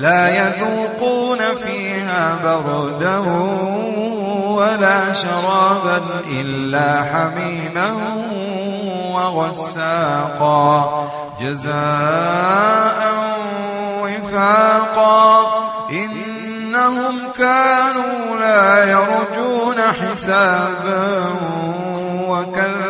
لا يذوقون فيها بردا ولا شرابا إلا حميما وغساقا. جزاء وفاقا. إنهم كانوا لا يرجون حسابا وكذبوا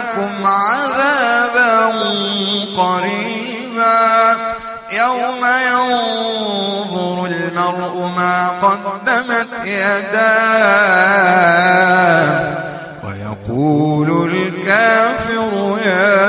أنذرناكم عذابا قريبا. يوم ينظر المرء ما قدمت يداه. ويقول الكافر يا